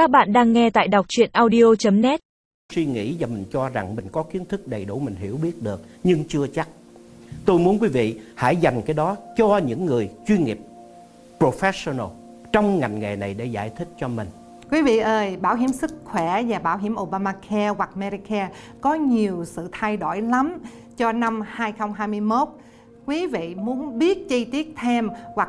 Các bạn đang nghe tại đọc chuyện audio.net suy nghĩ và mình cho rằng mình có kiến thức đầy đủ mình hiểu biết được nhưng chưa chắc. Tôi muốn quý vị hãy dành cái đó cho những người chuyên nghiệp professional trong ngành nghề này để giải thích cho mình. Quý vị ơi, bảo hiểm sức khỏe và bảo hiểm Obamacare hoặc Medicare có nhiều sự thay đổi lắm cho năm 2021. Quý vị muốn biết chi tiết thêm hoặc